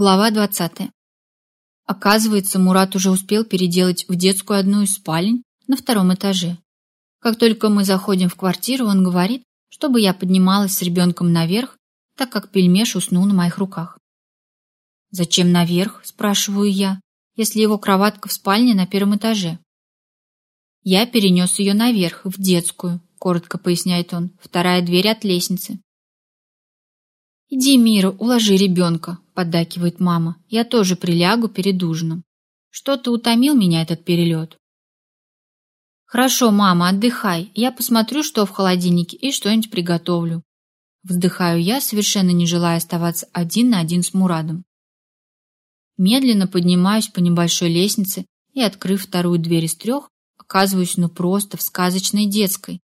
Глава 20. Оказывается, Мурат уже успел переделать в детскую одну из спален на втором этаже. Как только мы заходим в квартиру, он говорит, чтобы я поднималась с ребенком наверх, так как пельмеш уснул на моих руках. «Зачем наверх?» – спрашиваю я, если его кроватка в спальне на первом этаже. «Я перенес ее наверх, в детскую», – коротко поясняет он, вторая дверь от лестницы. «Иди, Мира, уложи ребенка», — поддакивает мама. «Я тоже прилягу перед ужином. Что-то утомил меня этот перелет». «Хорошо, мама, отдыхай. Я посмотрю, что в холодильнике, и что-нибудь приготовлю». Вздыхаю я, совершенно не желая оставаться один на один с Мурадом. Медленно поднимаюсь по небольшой лестнице и, открыв вторую дверь из трех, оказываюсь ну просто в сказочной детской.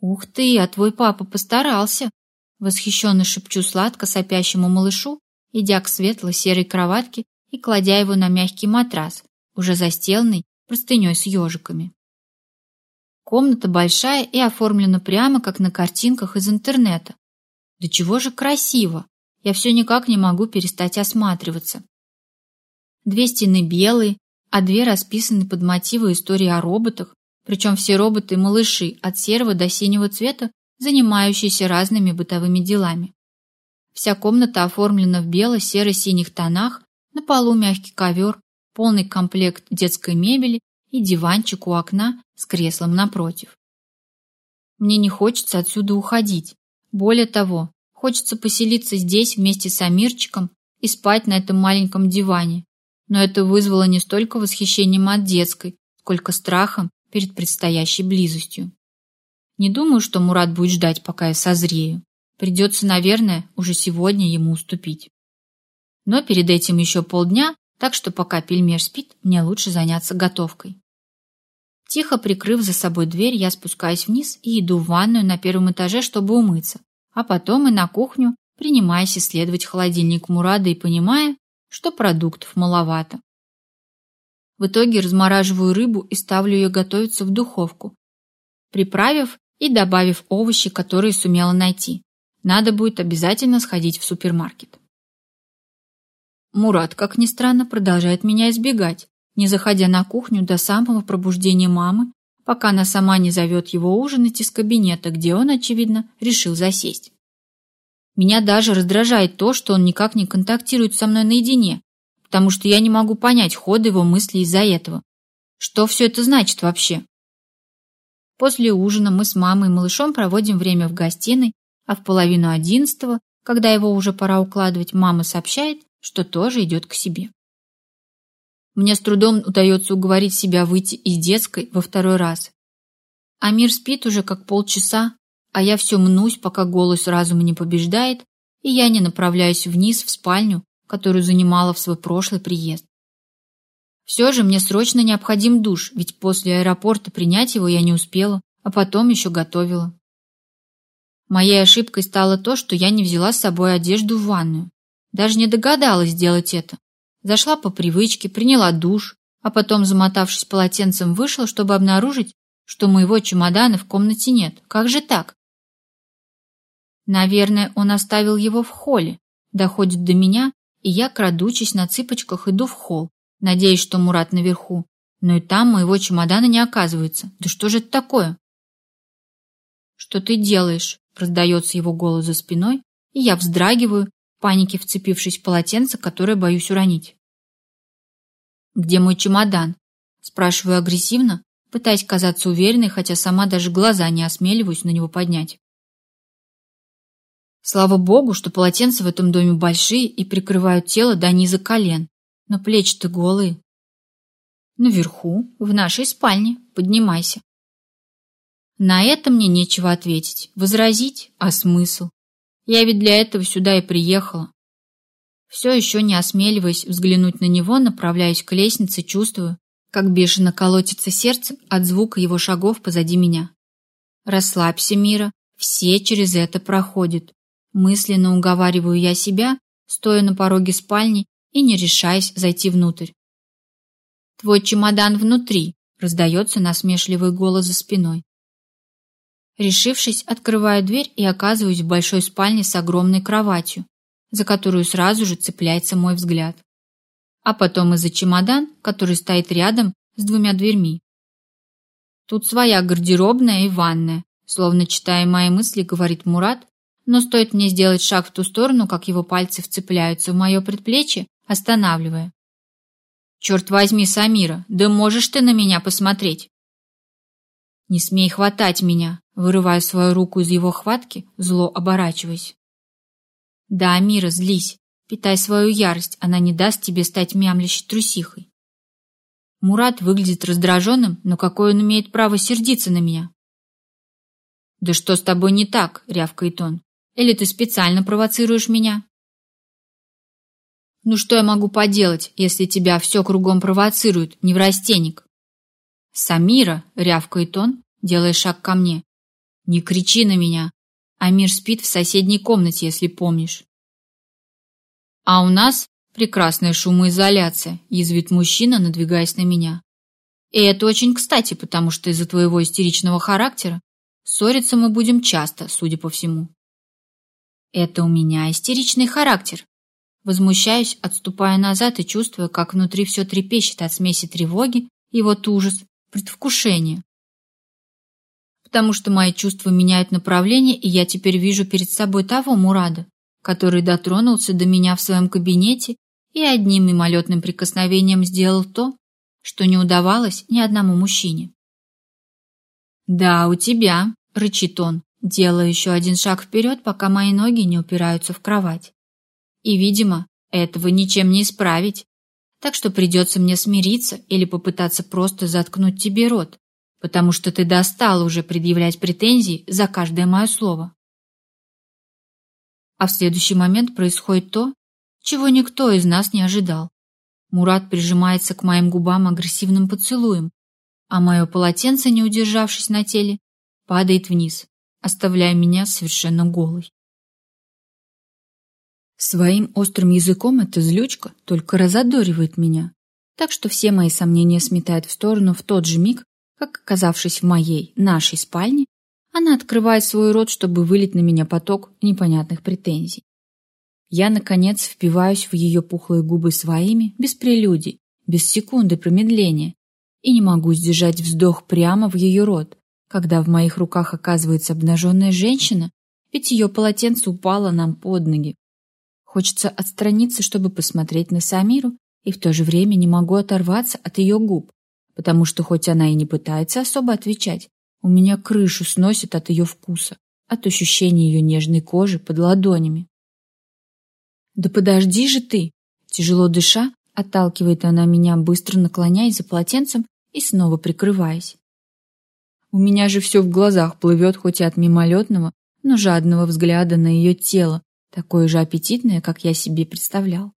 «Ух ты, а твой папа постарался!» Восхищенно шепчу сладко сопящему малышу, идя к светло-серой кроватке и кладя его на мягкий матрас, уже застеленный простыней с ежиками. Комната большая и оформлена прямо, как на картинках из интернета. Да чего же красиво! Я все никак не могу перестать осматриваться. Две стены белые, а две расписаны под мотивы истории о роботах, причем все роботы-малыши от серого до синего цвета занимающийся разными бытовыми делами. Вся комната оформлена в бело-серо-синих тонах, на полу мягкий ковер, полный комплект детской мебели и диванчик у окна с креслом напротив. Мне не хочется отсюда уходить. Более того, хочется поселиться здесь вместе с Амирчиком и спать на этом маленьком диване. Но это вызвало не столько восхищением от детской, сколько страхом перед предстоящей близостью. Не думаю, что Мурат будет ждать, пока я созрею. Придется, наверное, уже сегодня ему уступить. Но перед этим еще полдня, так что пока пельмеш спит, мне лучше заняться готовкой. Тихо прикрыв за собой дверь, я спускаюсь вниз и иду в ванную на первом этаже, чтобы умыться, а потом и на кухню, принимаясь исследовать холодильник Мурада и понимая, что продуктов маловато. В итоге размораживаю рыбу и ставлю ее готовиться в духовку, приправив и добавив овощи, которые сумела найти. Надо будет обязательно сходить в супермаркет. Мурат, как ни странно, продолжает меня избегать, не заходя на кухню до самого пробуждения мамы, пока она сама не зовет его ужинать из кабинета, где он, очевидно, решил засесть. Меня даже раздражает то, что он никак не контактирует со мной наедине, потому что я не могу понять хода его мыслей из-за этого. Что все это значит вообще? После ужина мы с мамой и малышом проводим время в гостиной, а в половину одиннадцатого, когда его уже пора укладывать, мама сообщает, что тоже идет к себе. Мне с трудом удается уговорить себя выйти из детской во второй раз. Амир спит уже как полчаса, а я все мнусь, пока голос разума не побеждает, и я не направляюсь вниз в спальню, которую занимала в свой прошлый приезд. Все же мне срочно необходим душ, ведь после аэропорта принять его я не успела, а потом еще готовила. Моей ошибкой стало то, что я не взяла с собой одежду в ванную. Даже не догадалась сделать это. Зашла по привычке, приняла душ, а потом, замотавшись полотенцем, вышла, чтобы обнаружить, что моего чемодана в комнате нет. Как же так? Наверное, он оставил его в холле. Доходит до меня, и я, крадучись на цыпочках, иду в холл, Надеюсь, что Мурат наверху. Но и там моего чемодана не оказывается. Да что же это такое? Что ты делаешь? Раздается его голос за спиной, и я вздрагиваю, в панике вцепившись в полотенце, которое боюсь уронить. Где мой чемодан? Спрашиваю агрессивно, пытаясь казаться уверенной, хотя сама даже глаза не осмеливаюсь на него поднять. Слава богу, что полотенца в этом доме большие и прикрывают тело до низа колен, но плечи-то голые. Наверху, в нашей спальне. Поднимайся. На это мне нечего ответить, возразить, а смысл? Я ведь для этого сюда и приехала. Все еще не осмеливаясь взглянуть на него, направляюсь к лестнице, чувствую, как бешено колотится сердце от звука его шагов позади меня. Расслабься, Мира, все через это проходят. Мысленно уговариваю я себя, стоя на пороге спальни и не решаясь зайти внутрь. «Твой чемодан внутри», — раздается насмешливый голос за спиной. Решившись, открываю дверь и оказываюсь в большой спальне с огромной кроватью, за которую сразу же цепляется мой взгляд. А потом и за чемодан, который стоит рядом с двумя дверьми. Тут своя гардеробная и ванная, словно читая мои мысли, говорит Мурат, но стоит мне сделать шаг в ту сторону, как его пальцы вцепляются в мое предплечье, останавливая. «Черт возьми, Самира, да можешь ты на меня посмотреть?» «Не смей хватать меня!» Вырывая свою руку из его хватки, зло оборачиваясь. «Да, Амира, злись. Питай свою ярость, она не даст тебе стать мямлящей трусихой». Мурат выглядит раздраженным, но какое он имеет право сердиться на меня? «Да что с тобой не так?» — рявкает он. «Или ты специально провоцируешь меня?» «Ну что я могу поделать, если тебя все кругом провоцируют, неврастенник?» «Самира!» — рявкает он, делая шаг ко мне. «Не кричи на меня. Амир спит в соседней комнате, если помнишь». «А у нас прекрасная шумоизоляция», — язвит мужчина, надвигаясь на меня. «И это очень кстати, потому что из-за твоего истеричного характера ссориться мы будем часто, судя по всему». «Это у меня истеричный характер», Возмущаюсь, отступая назад и чувствуя, как внутри все трепещет от смеси тревоги и вот ужас, предвкушение. Потому что мои чувства меняют направление, и я теперь вижу перед собой того Мурада, который дотронулся до меня в своем кабинете и одним мимолетным прикосновением сделал то, что не удавалось ни одному мужчине. «Да, у тебя», — рычит он, делая еще один шаг вперед, пока мои ноги не упираются в кровать. И, видимо, этого ничем не исправить, так что придется мне смириться или попытаться просто заткнуть тебе рот, потому что ты достала уже предъявлять претензии за каждое мое слово. А в следующий момент происходит то, чего никто из нас не ожидал. Мурат прижимается к моим губам агрессивным поцелуем, а мое полотенце, не удержавшись на теле, падает вниз, оставляя меня совершенно голой. Своим острым языком эта злючка только разодоривает меня, так что все мои сомнения сметает в сторону в тот же миг, как, оказавшись в моей, нашей спальне, она открывает свой рот, чтобы вылить на меня поток непонятных претензий. Я, наконец, впиваюсь в ее пухлые губы своими, без прелюдий, без секунды промедления, и не могу сдержать вздох прямо в ее рот, когда в моих руках оказывается обнаженная женщина, ведь ее полотенце упало нам под ноги. Хочется отстраниться, чтобы посмотреть на Самиру, и в то же время не могу оторваться от ее губ, потому что хоть она и не пытается особо отвечать, у меня крышу сносит от ее вкуса, от ощущения ее нежной кожи под ладонями. «Да подожди же ты!» Тяжело дыша, отталкивает она меня, быстро наклоняясь за полотенцем и снова прикрываясь. У меня же все в глазах плывет, хоть и от мимолетного, но жадного взгляда на ее тело, такое же аппетитное, как я себе представлял,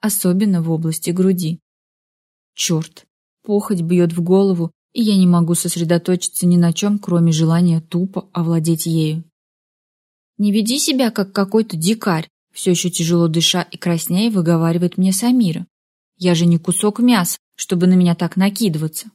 особенно в области груди. Черт, похоть бьет в голову, и я не могу сосредоточиться ни на чем, кроме желания тупо овладеть ею. Не веди себя, как какой-то дикарь, все еще тяжело дыша и краснея, выговаривает мне Самира. Я же не кусок мяса, чтобы на меня так накидываться.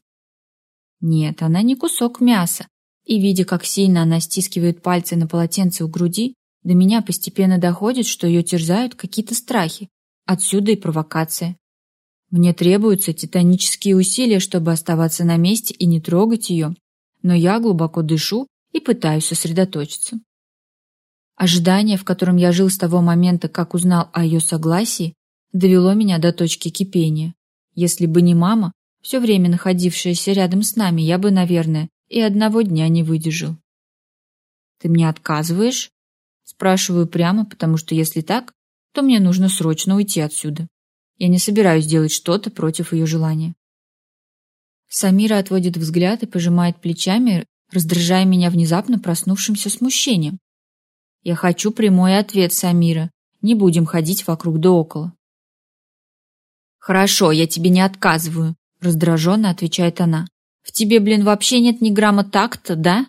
Нет, она не кусок мяса, и, видя, как сильно она стискивает пальцы на полотенце у груди, до меня постепенно доходит, что ее терзают какие-то страхи. Отсюда и провокация. Мне требуются титанические усилия, чтобы оставаться на месте и не трогать ее, но я глубоко дышу и пытаюсь сосредоточиться. Ожидание, в котором я жил с того момента, как узнал о ее согласии, довело меня до точки кипения. Если бы не мама, все время находившаяся рядом с нами, я бы, наверное, и одного дня не выдержал. «Ты мне отказываешь?» Спрашиваю прямо, потому что если так, то мне нужно срочно уйти отсюда. Я не собираюсь делать что-то против ее желания. Самира отводит взгляд и пожимает плечами, раздражая меня внезапно проснувшимся смущением. Я хочу прямой ответ, Самира. Не будем ходить вокруг да около. Хорошо, я тебе не отказываю, раздраженно отвечает она. В тебе, блин, вообще нет ни грамма такта, да?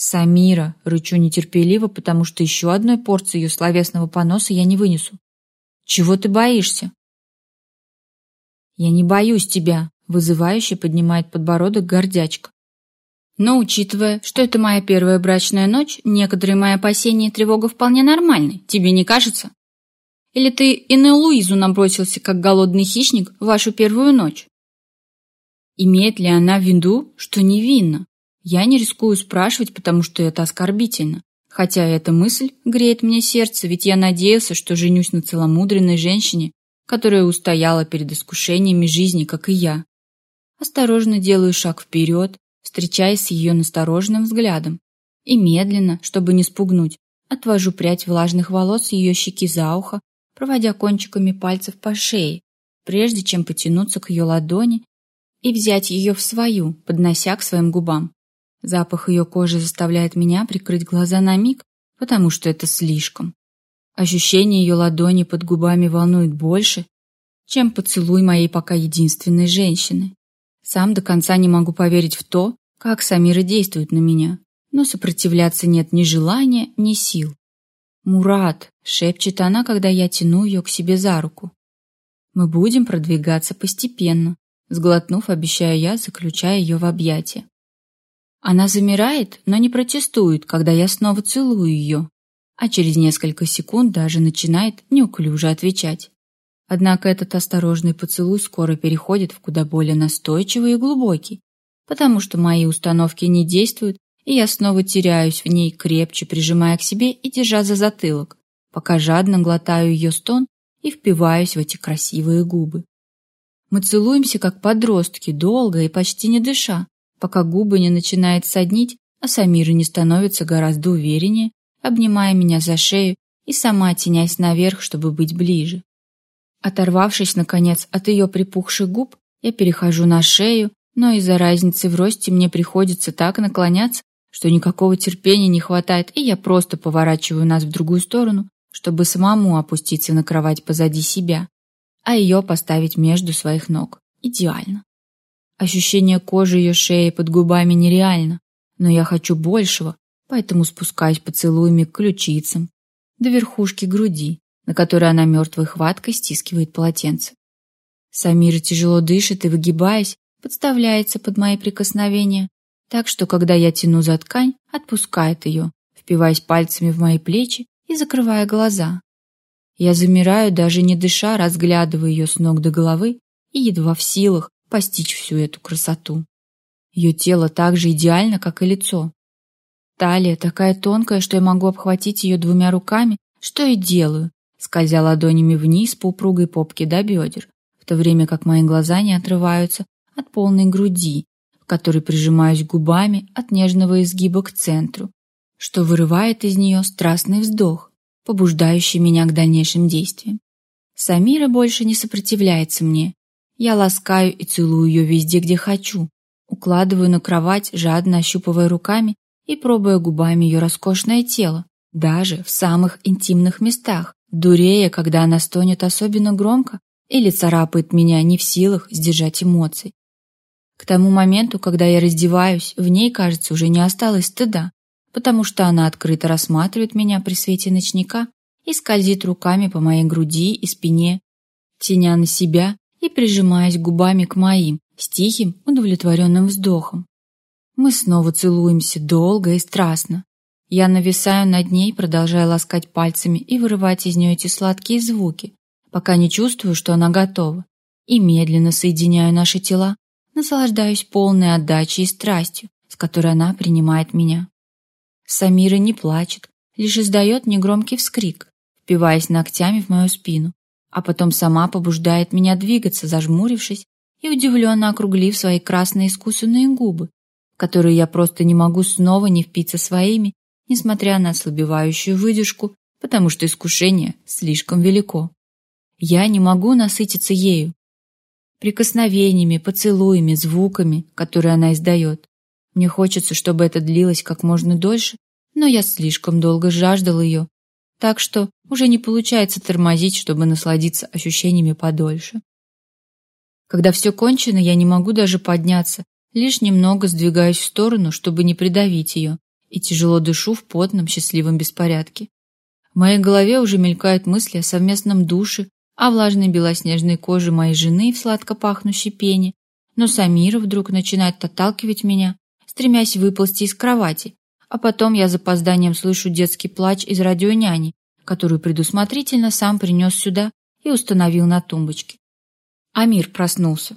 «Самира!» — рычу нетерпеливо, потому что еще одной порции ее словесного поноса я не вынесу. «Чего ты боишься?» «Я не боюсь тебя», — вызывающе поднимает подбородок гордячка. «Но учитывая, что это моя первая брачная ночь, некоторые мои опасения и тревога вполне нормальны, тебе не кажется?» Или ты и на Луизу набросился, как голодный хищник, в вашу первую ночь? Имеет ли она в виду, что невинна? Я не рискую спрашивать, потому что это оскорбительно. Хотя эта мысль греет мне сердце, ведь я надеялся, что женюсь на целомудренной женщине, которая устояла перед искушениями жизни, как и я. Осторожно делаю шаг вперед, встречаясь с ее настороженным взглядом, и медленно, чтобы не спугнуть, отвожу прядь влажных волос с ее щеки за ухо, проводя кончиками пальцев по шее, прежде чем потянуться к ее ладони и взять ее в свою, поднося к своим губам. Запах ее кожи заставляет меня прикрыть глаза на миг, потому что это слишком. Ощущение ее ладони под губами волнует больше, чем поцелуй моей пока единственной женщины. Сам до конца не могу поверить в то, как Самира действует на меня, но сопротивляться нет ни желания, ни сил. «Мурат!» — шепчет она, когда я тяну ее к себе за руку. «Мы будем продвигаться постепенно», — сглотнув, обещаю я, заключая ее в объятия. Она замирает, но не протестует, когда я снова целую ее, а через несколько секунд даже начинает неуклюже отвечать. Однако этот осторожный поцелуй скоро переходит в куда более настойчивый и глубокий, потому что мои установки не действуют, и я снова теряюсь в ней, крепче прижимая к себе и держа за затылок, пока жадно глотаю ее стон и впиваюсь в эти красивые губы. Мы целуемся как подростки, долго и почти не дыша, пока губы не начинают соднить, а Самира не становится гораздо увереннее, обнимая меня за шею и сама тенясь наверх, чтобы быть ближе. Оторвавшись, наконец, от ее припухших губ, я перехожу на шею, но из-за разницы в росте мне приходится так наклоняться, что никакого терпения не хватает, и я просто поворачиваю нас в другую сторону, чтобы самому опуститься на кровать позади себя, а ее поставить между своих ног. Идеально. Ощущение кожи ее шеи под губами нереально, но я хочу большего, поэтому спускаюсь поцелуями к ключицам, до верхушки груди, на которой она мертвой хваткой стискивает полотенце. Самира тяжело дышит и, выгибаясь, подставляется под мои прикосновения, так что, когда я тяну за ткань, отпускает ее, впиваясь пальцами в мои плечи и закрывая глаза. Я замираю, даже не дыша, разглядывая ее с ног до головы и едва в силах постичь всю эту красоту. Ее тело так же идеально, как и лицо. Талия такая тонкая, что я могу обхватить ее двумя руками, что и делаю, скользя ладонями вниз по упругой попке до бедер, в то время как мои глаза не отрываются от полной груди, в которой прижимаюсь губами от нежного изгиба к центру, что вырывает из нее страстный вздох, побуждающий меня к дальнейшим действиям. Самира больше не сопротивляется мне, я ласкаю и целую ее везде, где хочу. Укладываю на кровать, жадно ощупывая руками и пробуя губами ее роскошное тело, даже в самых интимных местах, дурея, когда она стонет особенно громко или царапает меня не в силах сдержать эмоций. К тому моменту, когда я раздеваюсь, в ней, кажется, уже не осталось стыда, потому что она открыто рассматривает меня при свете ночника и скользит руками по моей груди и спине, теня на себя и прижимаясь губами к моим с тихим, удовлетворенным вздохом. Мы снова целуемся долго и страстно. Я нависаю над ней, продолжая ласкать пальцами и вырывать из нее эти сладкие звуки, пока не чувствую, что она готова, и медленно соединяю наши тела, наслаждаюсь полной отдачей и страстью, с которой она принимает меня. Самира не плачет, лишь издает негромкий вскрик, впиваясь ногтями в мою спину, а потом сама побуждает меня двигаться, зажмурившись и удивленно округлив свои красные искусанные губы, которые я просто не могу снова не впиться своими, несмотря на ослабевающую выдержку, потому что искушение слишком велико. Я не могу насытиться ею. Прикосновениями, поцелуями, звуками, которые она издает. Мне хочется, чтобы это длилось как можно дольше, но я слишком долго жаждал ее, так что уже не получается тормозить, чтобы насладиться ощущениями подольше. Когда все кончено, я не могу даже подняться, лишь немного сдвигаюсь в сторону, чтобы не придавить ее, и тяжело дышу в потном счастливом беспорядке. В моей голове уже мелькают мысли о совместном душе, о влажной белоснежной коже моей жены в сладко пахнущей пене, но Самира вдруг начинает отталкивать меня, стремясь выползти из кровати, а потом я с запозданием слышу детский плач из радионяни, которую предусмотрительно сам принес сюда и установил на тумбочке. Амир проснулся.